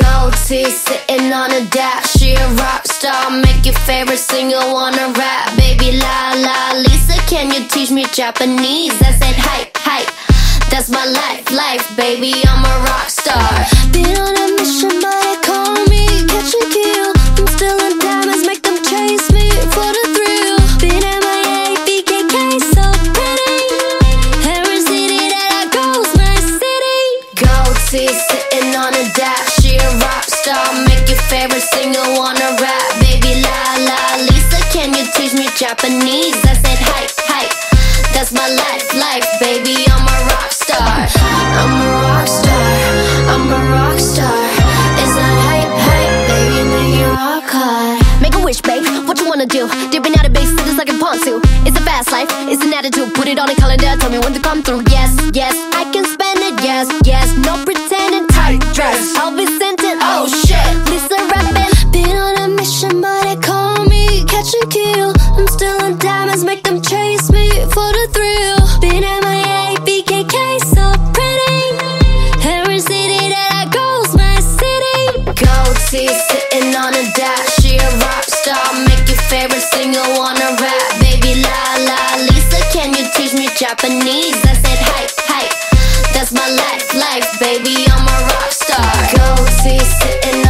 Gold teeth sitting on a dash. She a rock star, make your favorite singer wanna rap. Baby la la, Lisa, can you teach me Japanese? I said hype, hype. That's my life, life, baby. I'm a rock star. Been on a mission, but they call me catch and kill. I'm still in diamonds, make them chase me for the thrill. Been MIA, BKK, so pretty. Every city that I go's my city. Gold teeth sitting on a dash. Favorite singer wanna rap. Baby la la, Lisa, can you teach me Japanese? I said hype, hype. That's my life, life, baby. I'm a rock star. I'm a rock star. I'm a rock star. It's not hype, hype, baby. Make it rock hard. Make a wish, babe. What you wanna do? Dipping out of base cities like a ponzu. It's a fast life, it's an attitude. Put it on a calendar, tell me when to come through. Yes, yes, I can spend it. Yes, yes, no Teeth sitting on a dash. She a rock star, make your favorite singer wanna rap. Baby la la, Lisa, can you teach me Japanese? I said hype, hype. That's my life, life, baby. I'm a rock star. Gold teeth sitting